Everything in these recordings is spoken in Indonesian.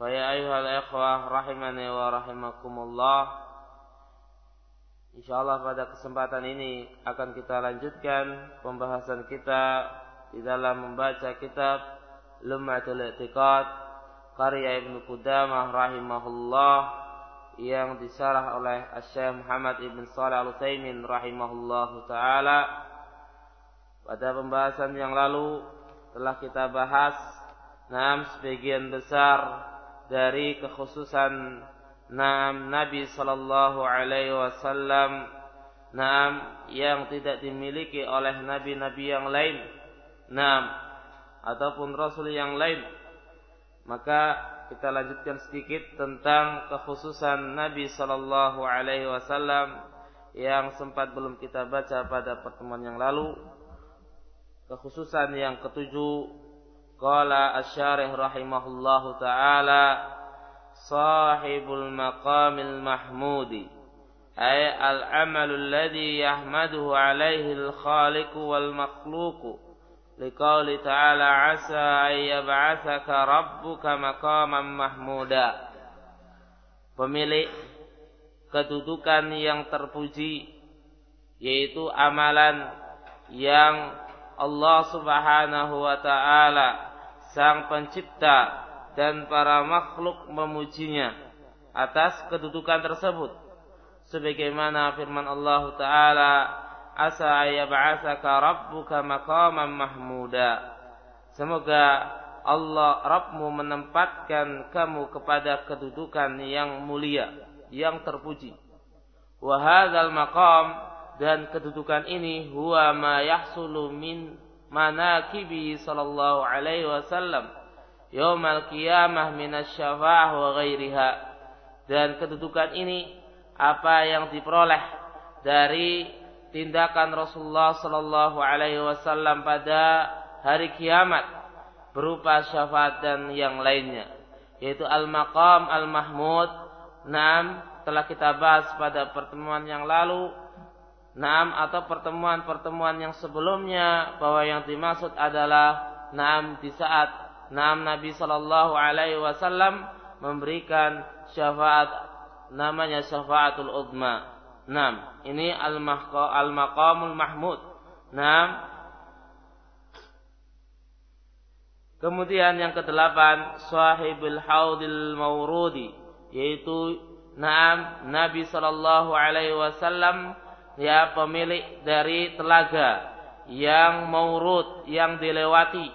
فيا أيها الإخوة رحمني ورحمكم الله Insyaallah pada kesempatan ini akan kita lanjutkan pembahasan kita di dalam membaca kitab Lum'atul I'tiqad karya Ibnu Qudamah rahimahullah yang disarah oleh Syekh Muhammad Ibn Shalih Al-Utsaimin rahimahullah taala. Pada pembahasan yang lalu telah kita bahas enam sebagian besar dari kekhususan Naam Nabi sallallahu alaihi wasallam Naam yang tidak dimiliki oleh nabi-nabi yang lain. Naam ataupun rasul yang lain. Maka kita lanjutkan sedikit tentang kekhususan Nabi sallallahu alaihi wasallam yang sempat belum kita baca pada pertemuan yang lalu. Kekhususan yang ketujuh Qala asyarih rahimahullahu ta'ala Sahibul maqamil mahmudi Ay al-amalul ladhi yahmaduhu alaihi al-khaliku wal-makhluku Liqauli ta'ala asa ay yab'athaka rabbuka maqaman mahmuda. Pemilik kedudukan yang terpuji Yaitu amalan yang Allah subhanahu wa ta'ala sang pencipta dan para makhluk memujinya atas kedudukan tersebut. Sebagaimana firman Allah taala asa yab'atsaka rabbuka maqaman mahmuda. Semoga Allah Rabbmu menempatkan kamu kepada kedudukan yang mulia yang terpuji. Wa hadzal maqam dan kedudukan ini huwa ma yahsulu min manakibi sallallahu alaihi wasallam. Yaumal qiyamah minasyafa'ah wa ghairiha. Dan kedudukan ini apa yang diperoleh dari tindakan Rasulullah sallallahu alaihi wasallam pada hari kiamat berupa syafaat dan yang lainnya yaitu al-maqam al-mahmud. Naam telah kita bahas pada pertemuan yang lalu Naam atau pertemuan-pertemuan yang sebelumnya bahwa yang dimaksud adalah Naam di saat Naam Nabi Shallallahu Alaihi Wasallam memberikan syafaat namanya syafaatul udma. Naam, ini al-maqamul mahmud. Naam. Kemudian yang kedelapan sahibul haudil maurudi yaitu Naam Nabi Shallallahu Alaihi Wasallam ya pemilik dari telaga yang maurud yang dilewati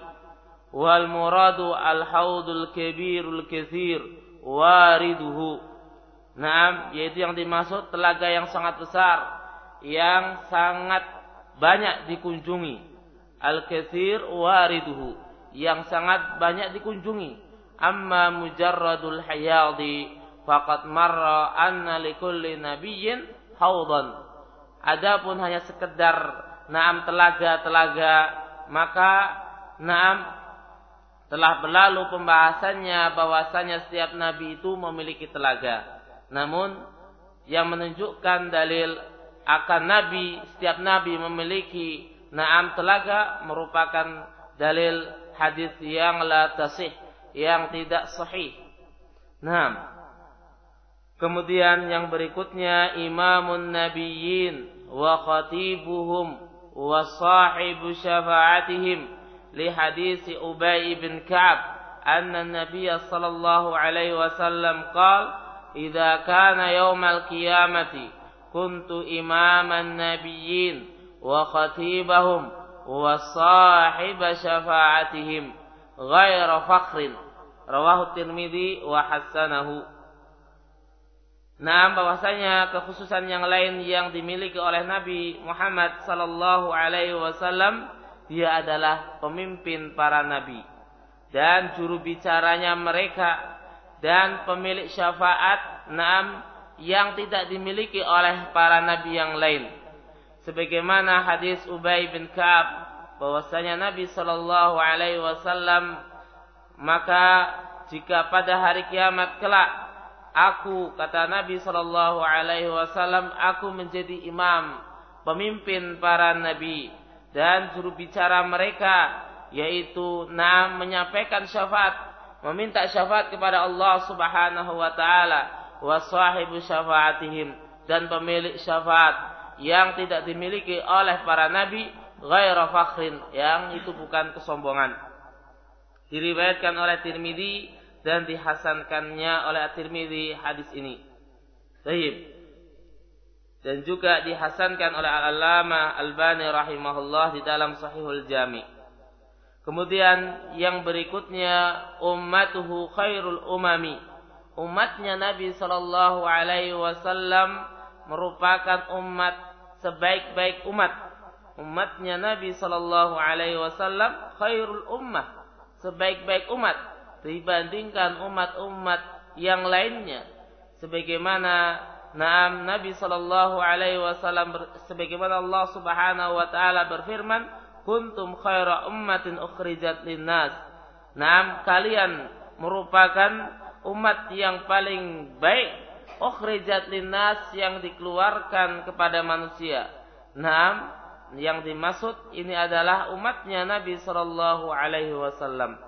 wal muradu al haudul kabirul kathir wariduhu Naam yaitu yang dimaksud telaga yang sangat besar yang sangat banyak dikunjungi. Al-katsir wariduhu yang sangat banyak dikunjungi. Amma mujarradul hayadi faqad marra anna likulli nabiyyin haudan. Adapun hanya sekedar naam telaga-telaga maka naam telah berlalu pembahasannya bahwasanya setiap nabi itu memiliki telaga. Namun yang menunjukkan dalil akan nabi setiap nabi memiliki naam telaga merupakan dalil hadis yang la tasih yang tidak sahih. Naam. Kemudian yang berikutnya imamun nabiyyin wa khatibuhum wa sahibu syafa'atihim li hadis Ubay bin Ka'ab anna Nabi sallallahu alaihi wasallam qala idza kana yaumal qiyamati kuntu imaman nabiyyin wa khatibahum wa sahiba syafa'atihim ghaira fakhrin. Rawahu Tirmidzi wa hasanahu Nah, bahwasanya kekhususan yang lain yang dimiliki oleh Nabi Muhammad sallallahu alaihi wasallam dia adalah pemimpin para nabi. Dan juru bicaranya mereka dan pemilik syafaat enam yang tidak dimiliki oleh para nabi yang lain. Sebagaimana hadis Ubay bin Ka'ab bahwasanya Nabi sallallahu alaihi wasallam maka jika pada hari kiamat kelak aku kata Nabi sallallahu alaihi wasallam aku menjadi imam pemimpin para nabi dan juru bicara mereka yaitu nam menyampaikan syafaat meminta syafaat kepada Allah Subhanahu wa taala wa sahibu syafaatihim dan pemilik syafaat yang tidak dimiliki oleh para nabi ghaira fakhrin yang itu bukan kesombongan. Diriwayatkan oleh Tirmidzi dan dihasankannya oleh At-Tirmidzi hadis ini. Baik dan juga dihasankan oleh Al-Allamah Al-Bani rahimahullah di dalam Sahihul Jami. Kemudian yang berikutnya ummatuhu khairul umami. Umatnya Nabi sallallahu alaihi wasallam merupakan umat sebaik-baik umat. Umatnya Nabi sallallahu alaihi wasallam khairul ummah, sebaik-baik umat dibandingkan umat-umat yang lainnya. Sebagaimana Naam Nabi sallallahu alaihi wasallam sebagaimana Allah Subhanahu wa taala berfirman, "Kuntum khaira ummatin ukhrijat linnas." Naam kalian merupakan umat yang paling baik ukhrijat linnas yang dikeluarkan kepada manusia. Naam yang dimaksud ini adalah umatnya Nabi sallallahu alaihi wasallam.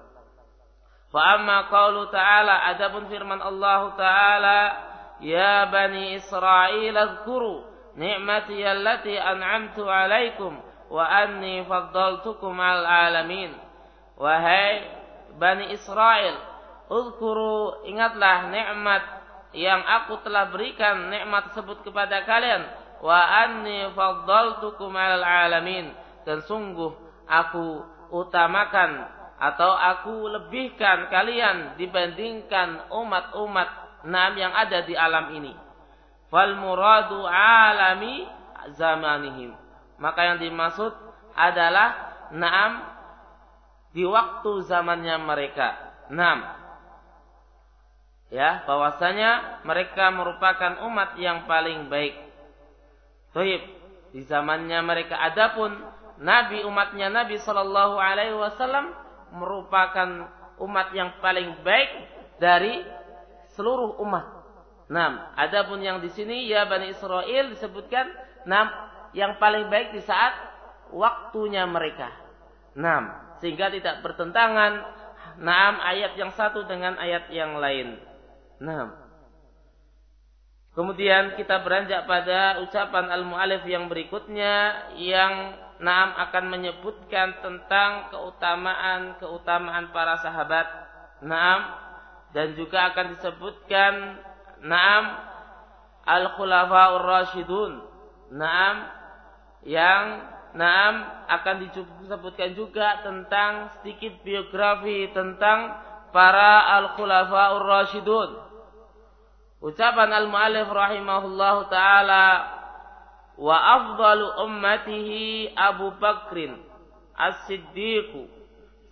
Fa amma qawlu ta'ala adabun firman Allah taala ya bani Israil azkuru ni'mati allati an'amtu 'alaikum wa anni faddaltukum 'al alamin. Wahai bani Israil, uzkuru ingatlah nikmat yang aku telah berikan nikmat tersebut kepada kalian wa anni faddaltukum 'al alamin dan sungguh aku utamakan atau aku lebihkan kalian dibandingkan umat-umat Naam yang ada di alam ini. Fal muradu alami zamanihim. Maka yang dimaksud adalah naam di waktu zamannya mereka. Naam. Ya, bahwasanya mereka merupakan umat yang paling baik. Baik, di zamannya mereka adapun nabi umatnya Nabi sallallahu alaihi wasallam merupakan umat yang paling baik dari seluruh umat. Nam, adapun yang di sini ya Bani Israel disebutkan nam yang paling baik di saat waktunya mereka. Nam, sehingga tidak bertentangan nam ayat yang satu dengan ayat yang lain. Nam. Kemudian kita beranjak pada ucapan al-mu'alif yang berikutnya yang Naam akan menyebutkan tentang keutamaan-keutamaan para sahabat. Naam dan juga akan disebutkan Naam Al-Khulafaur Rasyidun. Naam yang Naam akan disebutkan juga tentang sedikit biografi tentang para Al-Khulafaur Rasyidun. Ucapan Al-Mu'alif rahimahullah taala wa afdalu ummatihi Abu Bakrin As-Siddiq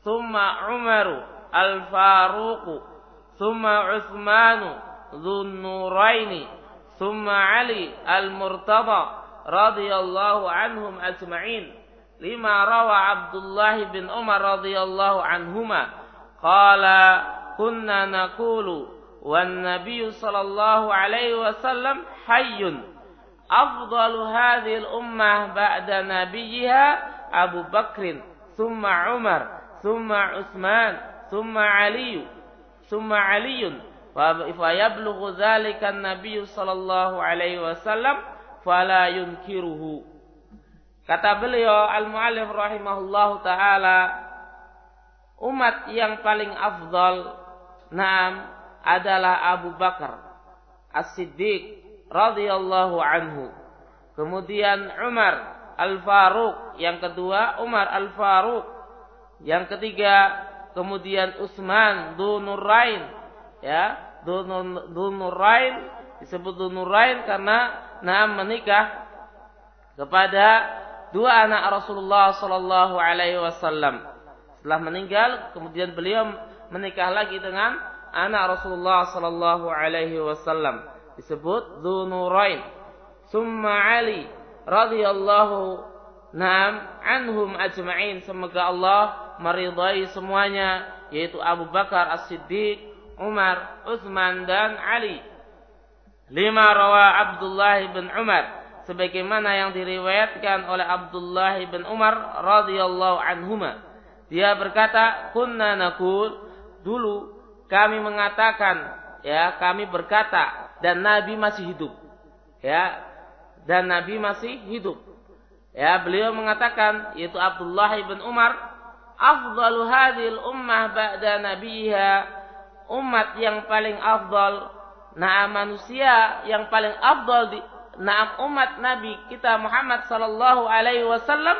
thumma Umar Al-Faruq thumma Uthman Dhun Nuraini thumma Ali Al-Murtada radhiyallahu anhum ajma'in lima rawa Abdullah bin Umar radhiyallahu anhuma qala kunna naqulu wan nabiy sallallahu alaihi wasallam hayyun afdalu hadhihi al-ummah ba'da nabiyha Abu Bakr thumma Umar thumma Utsman thumma Ali thumma Ali fa yablughu dhalika an-nabiy sallallahu alaihi wasallam fala yunkiruhu kata beliau al-muallif rahimahullahu taala umat yang paling afdal naam adalah Abu Bakar As-Siddiq radhiyallahu anhu. Kemudian Umar Al-Faruq, yang kedua Umar Al-Faruq. Yang ketiga kemudian Utsman Dzunurain, ya, Dzunurain disebut Dzunurain karena Naam menikah kepada dua anak Rasulullah sallallahu alaihi wasallam. Setelah meninggal, kemudian beliau menikah lagi dengan anak Rasulullah sallallahu alaihi wasallam disebut Dzunurain. Summa Ali radhiyallahu na'am anhum ajma'in. Semoga Allah meridai semuanya yaitu Abu Bakar As-Siddiq, Umar, Utsman dan Ali. Lima rawa Abdullah bin Umar sebagaimana yang diriwayatkan oleh Abdullah bin Umar radhiyallahu anhuma. Dia berkata, "Kunna nakul dulu kami mengatakan ya kami berkata dan Nabi masih hidup. Ya, dan Nabi masih hidup. Ya, beliau mengatakan yaitu Abdullah bin Umar, afdalu hadhil ummah ba'da nabiha, umat yang paling afdal, nah manusia yang paling afdal di nah umat Nabi kita Muhammad sallallahu alaihi wasallam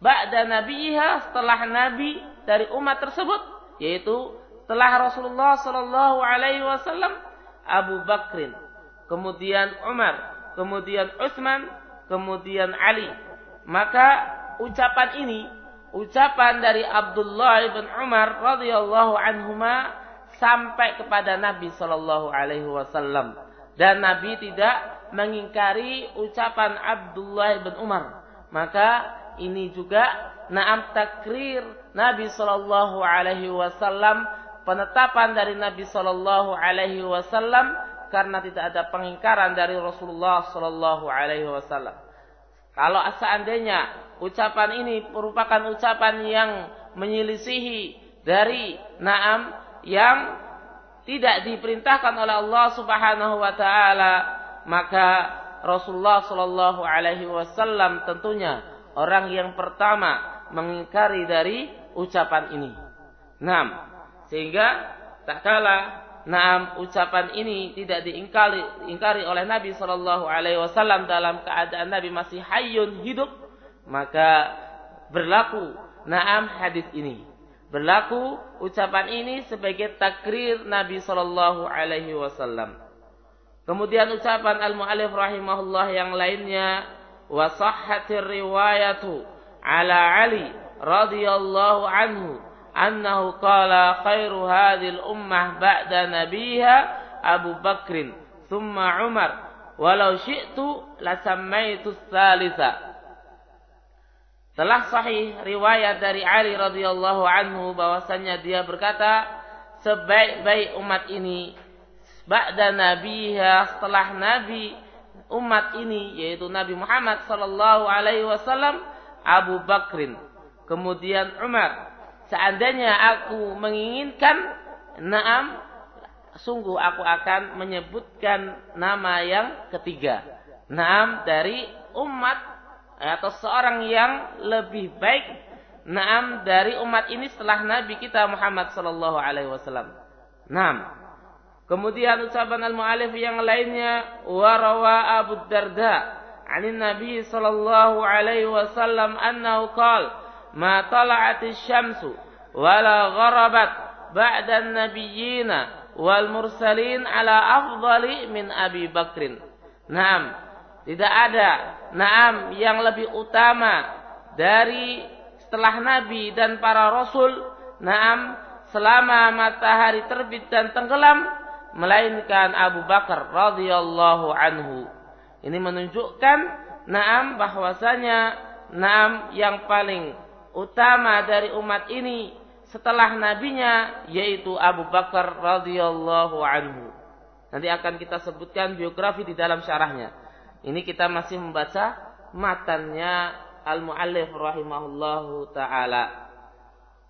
ba'da nabiha setelah nabi dari umat tersebut yaitu setelah Rasulullah sallallahu alaihi wasallam Abu Bakrin, kemudian Umar, kemudian Utsman, kemudian Ali. Maka ucapan ini, ucapan dari Abdullah bin Umar radhiyallahu anhuma sampai kepada Nabi sallallahu alaihi wasallam dan Nabi tidak mengingkari ucapan Abdullah bin Umar. Maka ini juga naam takrir Nabi sallallahu alaihi wasallam penetapan dari Nabi Shallallahu Alaihi Wasallam karena tidak ada pengingkaran dari Rasulullah Shallallahu Alaihi Wasallam. Kalau seandainya ucapan ini merupakan ucapan yang menyelisihi dari naam yang tidak diperintahkan oleh Allah Subhanahu wa taala, maka Rasulullah Shallallahu alaihi wasallam tentunya orang yang pertama mengingkari dari ucapan ini. Naam. Sehingga tak kala Naam ucapan ini tidak diingkari ingkari oleh Nabi Shallallahu Alaihi Wasallam dalam keadaan Nabi masih hayun hidup maka berlaku Naam hadis ini berlaku ucapan ini sebagai takrir Nabi Shallallahu Alaihi Wasallam. Kemudian ucapan al mualif rahimahullah yang lainnya wasahhatir riwayatu ala Ali radhiyallahu anhu annahu qala khairu hadhil ummah ba'da nabiha Abu Bakrin thumma Umar. Walau syi'tu la sammaitu thalitha telah sahih riwayat dari Ali radhiyallahu anhu bahwasanya dia berkata sebaik-baik umat ini ba'da nabiha setelah nabi umat ini yaitu Nabi Muhammad sallallahu alaihi wasallam Abu Bakrin kemudian Umar seandainya aku menginginkan naam sungguh aku akan menyebutkan nama yang ketiga. Naam dari umat atau seorang yang lebih baik. Naam dari umat ini setelah nabi kita Muhammad sallallahu alaihi wasallam. Naam. Kemudian ucapan al-muallif yang lainnya warawa Abu Darda anin Nabi sallallahu alaihi wasallam annahu ma tala'atis syamsu wala gharabat ba'da nabiyyina wal mursalin ala afdali min Abi Bakrin. Naam. Tidak ada naam yang lebih utama dari setelah Nabi dan para Rasul naam selama matahari terbit dan tenggelam melainkan Abu Bakar radhiyallahu anhu. Ini menunjukkan naam bahwasanya naam yang paling utama dari umat ini setelah nabinya yaitu Abu Bakar radhiyallahu anhu. Nanti akan kita sebutkan biografi di dalam syarahnya. Ini kita masih membaca matannya Al-Muallif rahimahullahu taala.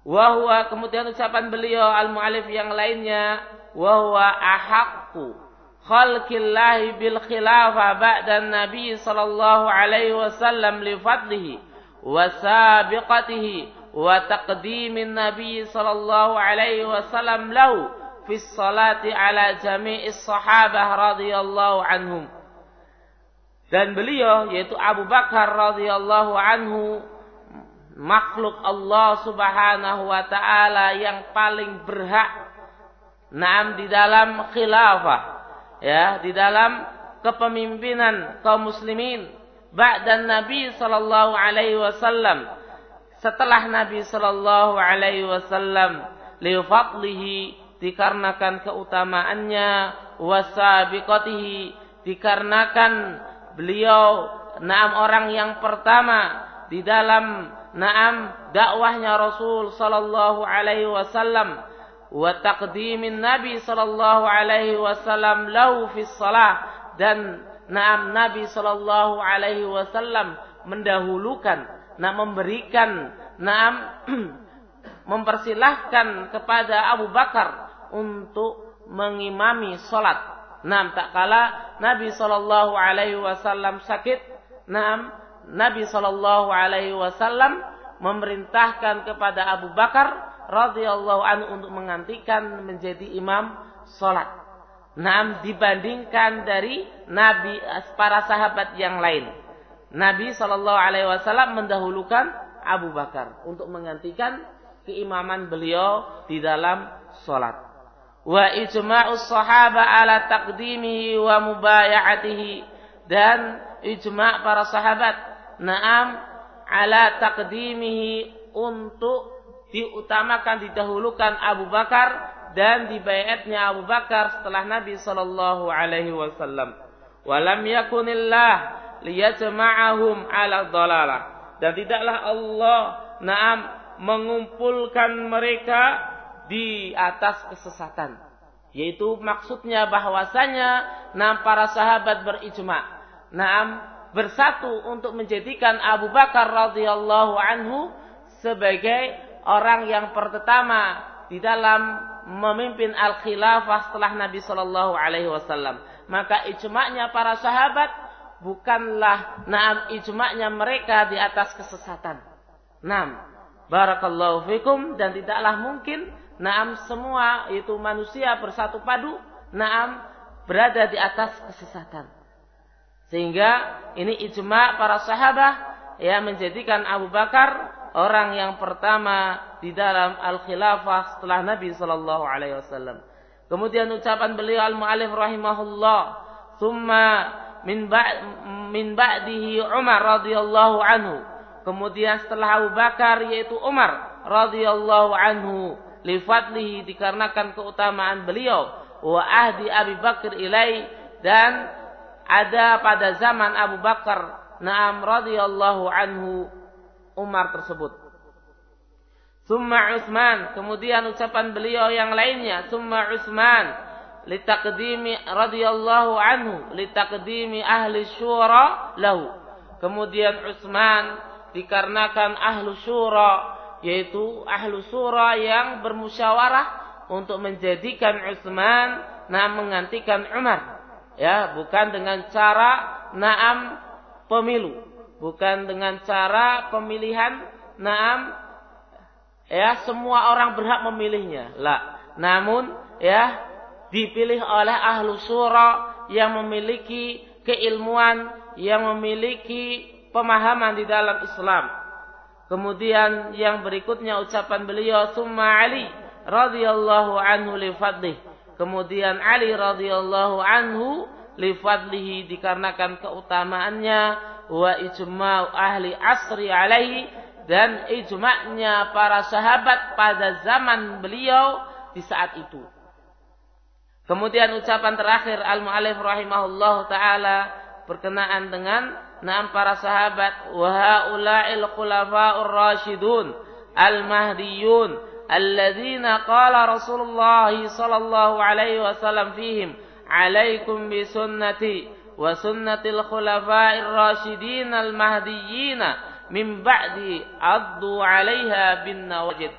Wahwa kemudian ucapan beliau Al-Muallif yang lainnya wahwa ahaqqu khalqillahi bil khilafah ba'da Nabi sallallahu alaihi wasallam li fadlihi wa sabiqatihi wa taqdimin Nabi sallallahu alaihi wasallam lahu fi salati ala jami'is sahabah radhiyallahu anhum. Dan beliau yaitu Abu Bakar radhiyallahu anhu makhluk Allah Subhanahu wa taala yang paling berhak naam di dalam khilafah ya di dalam kepemimpinan kaum muslimin ba'da Nabi sallallahu alaihi wasallam. Setelah Nabi sallallahu alaihi wasallam li fadlihi dikarenakan keutamaannya wasabiqatihi dikarenakan beliau naam orang yang pertama di dalam naam dakwahnya Rasul sallallahu alaihi wasallam wa taqdimin Nabi sallallahu alaihi wasallam lahu fi salah dan naam Nabi sallallahu alaihi wasallam mendahulukan nak memberikan naam mempersilahkan kepada Abu Bakar untuk mengimami salat Nam tak kala Nabi sallallahu alaihi wasallam sakit, nam Nabi sallallahu alaihi wasallam memerintahkan kepada Abu Bakar radhiyallahu anhu untuk menggantikan menjadi imam salat. Nam dibandingkan dari Nabi para sahabat yang lain. Nabi sallallahu alaihi wasallam mendahulukan Abu Bakar untuk menggantikan keimaman beliau di dalam salat wa ijma'us sahaba ala taqdimihi wa mubaya'atihi dan ijma' para sahabat na'am ala taqdimihi untuk diutamakan didahulukan Abu Bakar dan dibayatnya Abu Bakar setelah Nabi sallallahu alaihi wasallam. Walam yakunillah liyajma'ahum ala dhalalah. Dan tidaklah Allah na'am mengumpulkan mereka di atas kesesatan. Yaitu maksudnya bahwasanya enam para sahabat berijma. Naam bersatu untuk menjadikan Abu Bakar radhiyallahu anhu sebagai orang yang pertama di dalam memimpin al-khilafah setelah Nabi Shallallahu alaihi wasallam. Maka ijma'nya para sahabat bukanlah naam ijma'nya mereka di atas kesesatan. Naam, barakallahu fikum dan tidaklah mungkin Naam semua itu manusia bersatu padu. Naam berada di atas kesesatan. Sehingga ini ijma para sahabat yang menjadikan Abu Bakar orang yang pertama di dalam al-khilafah setelah Nabi sallallahu alaihi wasallam. Kemudian ucapan beliau al-mu'alif rahimahullah, "Tsumma min ba'd min ba'dihi Umar radhiyallahu anhu." Kemudian setelah Abu Bakar yaitu Umar radhiyallahu anhu lifadlihi dikarenakan keutamaan beliau wa ahdi Abi Bakar ilai dan ada pada zaman Abu Bakar Naam radhiyallahu anhu Umar tersebut. Summa Utsman, kemudian ucapan beliau yang lainnya, summa Utsman litaqdimi radhiyallahu anhu litaqdimi ahli syura lahu. Kemudian Utsman dikarenakan ahlu syura yaitu ahlu surah yang bermusyawarah untuk menjadikan Utsman nah menggantikan Umar ya bukan dengan cara naam pemilu bukan dengan cara pemilihan naam ya semua orang berhak memilihnya. Lah namun ya dipilih oleh ahlu surah yang memiliki keilmuan yang memiliki pemahaman di dalam Islam. Kemudian yang berikutnya ucapan beliau summa Ali radhiyallahu anhu li fadlih. Kemudian Ali radhiyallahu anhu lifadlihi dikarenakan keutamaannya wa ijma'u ahli asri alaihi dan ijma'nya para sahabat pada zaman beliau di saat itu. Kemudian ucapan terakhir al-mu'alif rahimahullah taala berkenaan dengan enam para sahabat wa haula'il khulafa'ur rasyidun al-mahdiyun alladzina qala Rasulullah sallallahu alaihi wasallam fihim alaikum bi sunnati wa sunnatil khulafa'ir rasyidin al-mahdiyyin min ba'di addu 'alaiha bin nawajid.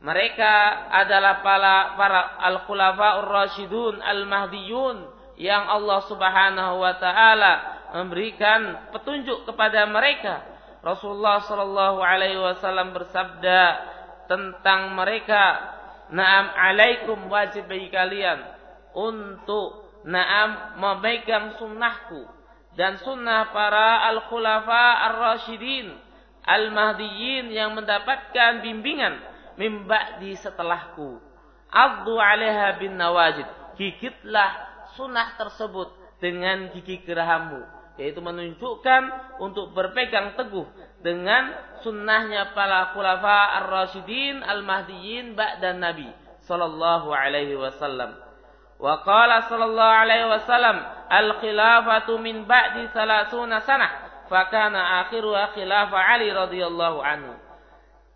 Mereka adalah para para al-khulafa'ur rasyidun al-mahdiyun yang Allah Subhanahu wa taala memberikan petunjuk kepada mereka. Rasulullah sallallahu alaihi wasallam bersabda tentang mereka, "Na'am alaikum wajib bagi kalian untuk na'am memegang sunnahku dan sunnah para al-khulafa ar-rasyidin al-mahdiyyin yang mendapatkan bimbingan mimba di setelahku. Addu 'alaiha bin nawajid. Gigitlah sunnah tersebut dengan gigi gerahammu, yaitu menunjukkan untuk berpegang teguh dengan sunnahnya para khulafa ar-rasyidin al-mahdiyyin ba'da Nabi sallallahu alaihi wasallam. Wa qala sallallahu alaihi wasallam al-khilafatu min ba'di salasuna sanah fakana akhiruha khilafah Ali radhiyallahu anhu.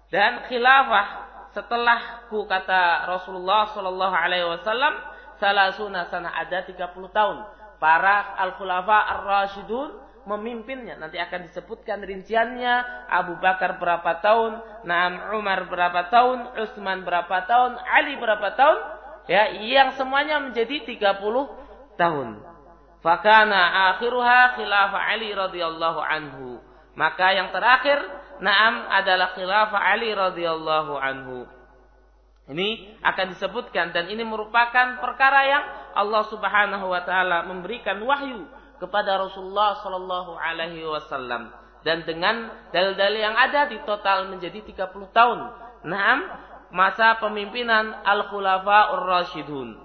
Dan khilafah setelahku kata Rasulullah sallallahu alaihi wasallam salasuna sanah ada 30 tahun. Para al-khulafa ar-rasyidun memimpinnya. Nanti akan disebutkan rinciannya. Abu Bakar berapa tahun, Naam Umar berapa tahun, Utsman berapa tahun, Ali berapa tahun, ya yang semuanya menjadi 30 tahun. Fakana akhiruha khilafah Ali radhiyallahu anhu. Maka yang terakhir Naam adalah khilafah Ali radhiyallahu anhu. Ini akan disebutkan dan ini merupakan perkara yang Allah Subhanahu wa taala memberikan wahyu kepada Rasulullah sallallahu alaihi wasallam dan dengan dalil-dalil yang ada di total menjadi 30 tahun. Naam masa pemimpinan Al-Khulafaur Rasyidun.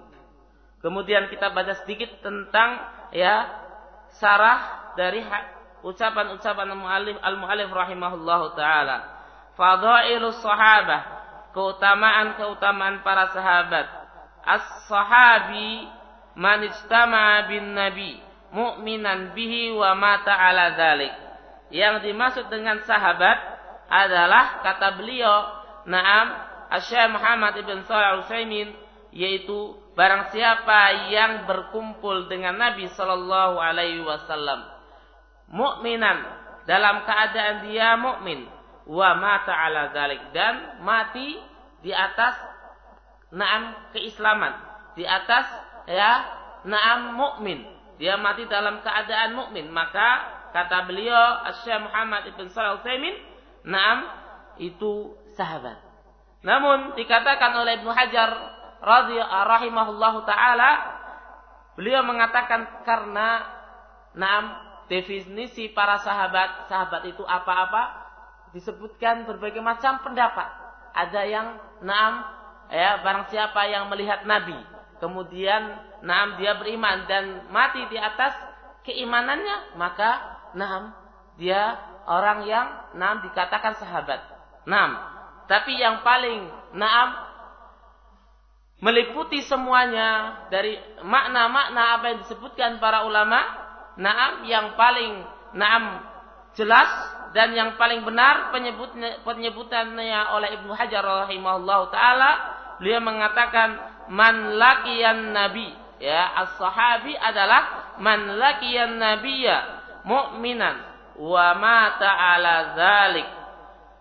Kemudian kita baca sedikit tentang ya sarah dari ucapan-ucapan al-muallif al-muallif rahimahullahu taala. Fadailus sahabah, keutamaan-keutamaan para sahabat. As-sahabi man ijtama'a bin nabi mu'minan bihi wa mata ala dzalik. Yang dimaksud dengan sahabat adalah kata beliau, "Na'am Asy'ah Muhammad ibn Shalih Utsaimin yaitu barang siapa yang berkumpul dengan Nabi sallallahu alaihi wasallam. Mukminan dalam keadaan dia mukmin. Wa mata ala zalik dan mati di atas naam keislaman. Di atas ya naam mukmin. Dia mati dalam keadaan mukmin. Maka kata beliau Asy Muhammad ibn Shalih Utsaimin naam itu sahabat namun dikatakan oleh Ibnu Hajar radhiyallahu taala beliau mengatakan karena enam definisi para sahabat, sahabat itu apa-apa disebutkan berbagai macam pendapat. Ada yang enam ya barang siapa yang melihat Nabi, kemudian enam dia beriman dan mati di atas keimanannya, maka enam dia orang yang enam dikatakan sahabat. Enam tapi yang paling naam meliputi semuanya dari makna-makna apa yang disebutkan para ulama, naam yang paling naam jelas dan yang paling benar penyebutannya oleh Ibnu Hajar rahimahullah taala beliau mengatakan man laqiyan nabi ya as-sahabi adalah man laqiyan nabiyya mu'minan wa mata ala dzalik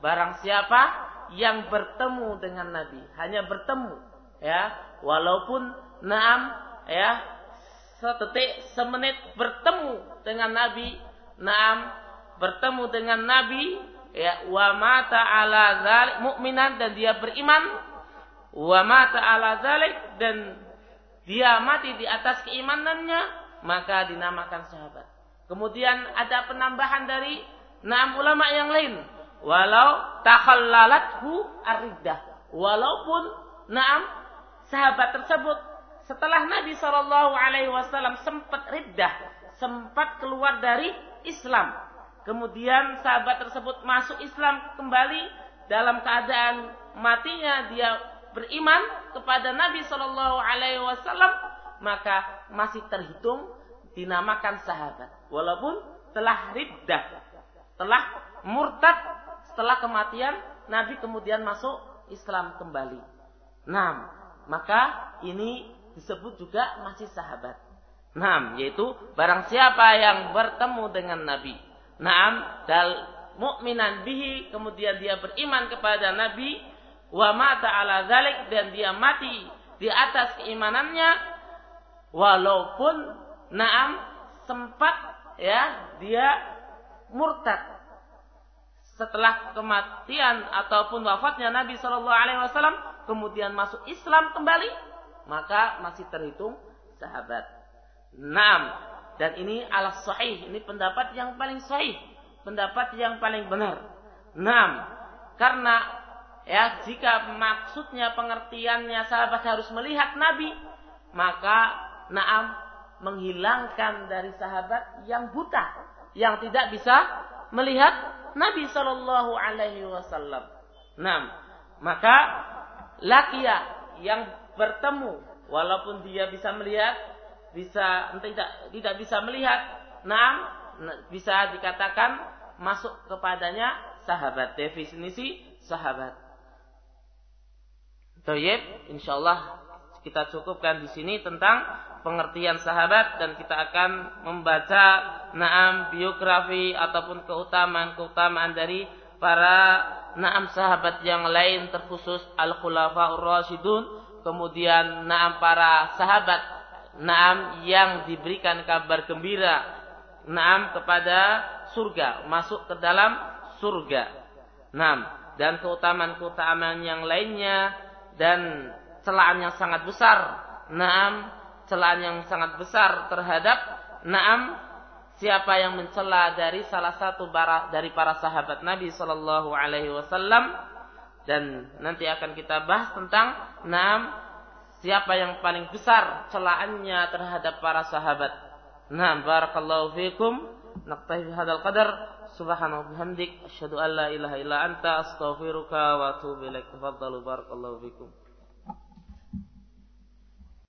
barang siapa yang bertemu dengan Nabi, hanya bertemu, ya, walaupun naam, ya, setetik, semenit bertemu dengan Nabi, naam, bertemu dengan Nabi, ya, wa mata ala zalik mukminan dan dia beriman, wa mata ala zalik dan dia mati di atas keimanannya, maka dinamakan sahabat. Kemudian ada penambahan dari enam ulama yang lain walau takhallalathu aridah walaupun naam sahabat tersebut setelah Nabi Shallallahu Alaihi Wasallam sempat riddah, sempat keluar dari Islam, kemudian sahabat tersebut masuk Islam kembali dalam keadaan matinya dia beriman kepada Nabi Shallallahu Alaihi Wasallam, maka masih terhitung dinamakan sahabat, walaupun telah riddah, telah murtad setelah kematian Nabi kemudian masuk Islam kembali. Nah, maka ini disebut juga masih sahabat. Naam, yaitu barang siapa yang bertemu dengan Nabi. Naam, dal mukminan bihi, kemudian dia beriman kepada Nabi, wa mata ala zalik dan dia mati di atas keimanannya walaupun naam sempat ya dia murtad setelah kematian ataupun wafatnya Nabi Shallallahu Alaihi Wasallam kemudian masuk Islam kembali maka masih terhitung sahabat. Naam. Dan ini ala sahih. Ini pendapat yang paling sahih. Pendapat yang paling benar. Naam. Karena ya jika maksudnya pengertiannya sahabat harus melihat Nabi, maka naam menghilangkan dari sahabat yang buta, yang tidak bisa melihat Nabi Shallallahu Alaihi Wasallam. Naam. Maka lakia yang bertemu walaupun dia bisa melihat bisa tidak tidak bisa melihat nah bisa dikatakan masuk kepadanya sahabat definisi sahabat Toyib, insyaallah kita cukupkan di sini tentang pengertian sahabat dan kita akan membaca naam biografi ataupun keutamaan-keutamaan dari para naam sahabat yang lain terkhusus al-khulafaur rasyidun kemudian naam para sahabat naam yang diberikan kabar gembira naam kepada surga masuk ke dalam surga. Naam. Dan keutamaan-keutamaan yang lainnya dan celaan yang sangat besar naam celaan yang sangat besar terhadap naam siapa yang mencela dari salah satu dari para sahabat Nabi sallallahu alaihi wasallam dan nanti akan kita bahas tentang enam siapa yang paling besar celaannya terhadap para sahabat. Nah, barakallahu fiikum. Naktahi hadal qadar. Subhanahu bihamdik asyhadu an la ilaha illa anta astaghfiruka wa atubu ilaik. Tafadhalu barakallahu fiikum.